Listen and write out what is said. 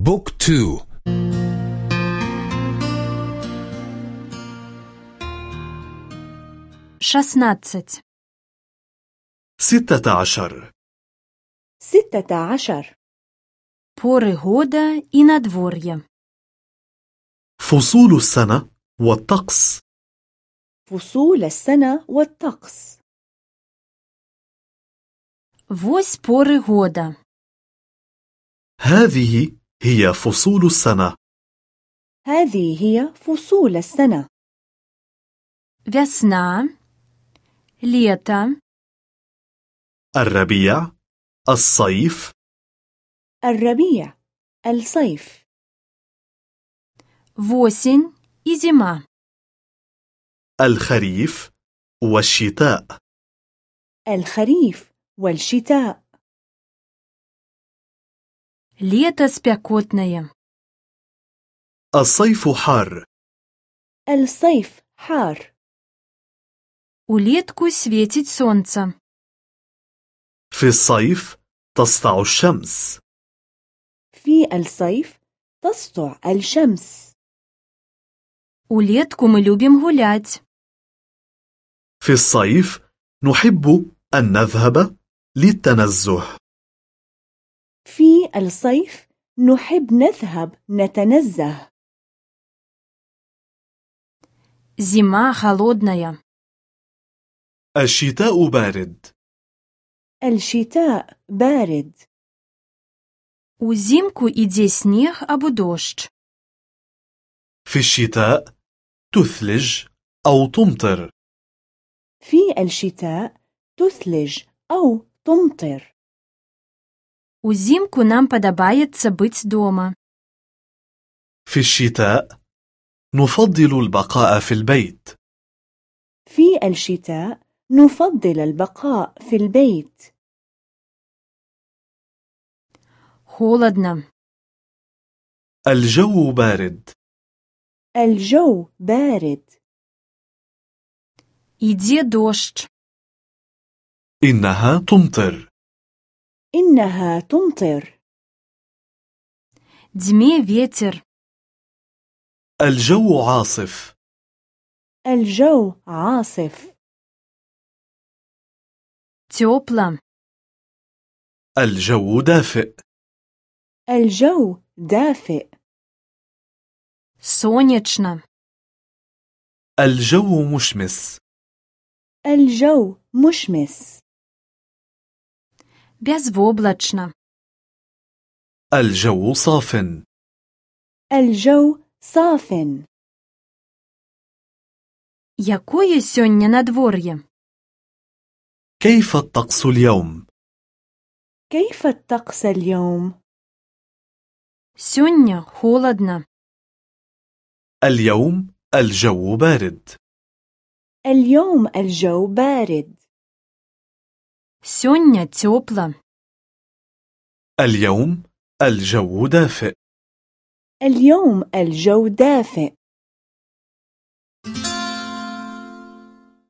بوك تو шестнадцать ستة عشر ستة عشر поры года и надворье فصول السنة والطقس فصول السنة والطقس вось поры года هذه هي فصول السنة هذه هي فصول السنة весна лето الربيع الصيف الربيع الصيف осень и зима الخريف والشتاء الخريف والشتاء лето спекотное الصيف حار الصيف حار улетку светит солнце في الصيف تسطع الشمس في الصيف تسطع الشمس улетку мы любим гулять في الصيف نحب أن نذهب للتنزه في الصيف نحب نذهب نتنزه зима холодная الشتاء بارد الشتاء بارد узимку іде снег або дощ في الشتاء تثلج أو تمطر في الشتاء تثلج أو تمطر узімку нам падабаецца быць дома في الشتاء نفضل البقاء في البيت في الشتاء نفضل البقاء في البيت холодно الجو بارد الجو بارد ідзе дождж إنها تمطر إنها تمطر дзьме ветер الجو عاصف الجو عاصف тёпла الجو دافئ الجو دافئ сонечна الجو مشمس الجو مشمس бязвоблачна الجو صاف الجو صاف якое сёння надвор'е كيف الطقس اليوم؟ كيف الطقس اليوم؟ сёння холодно اليوم الجو بارد اليوم الجو بارد сёння цёпла اليوم الجو دافئ اليوم الجو دافئ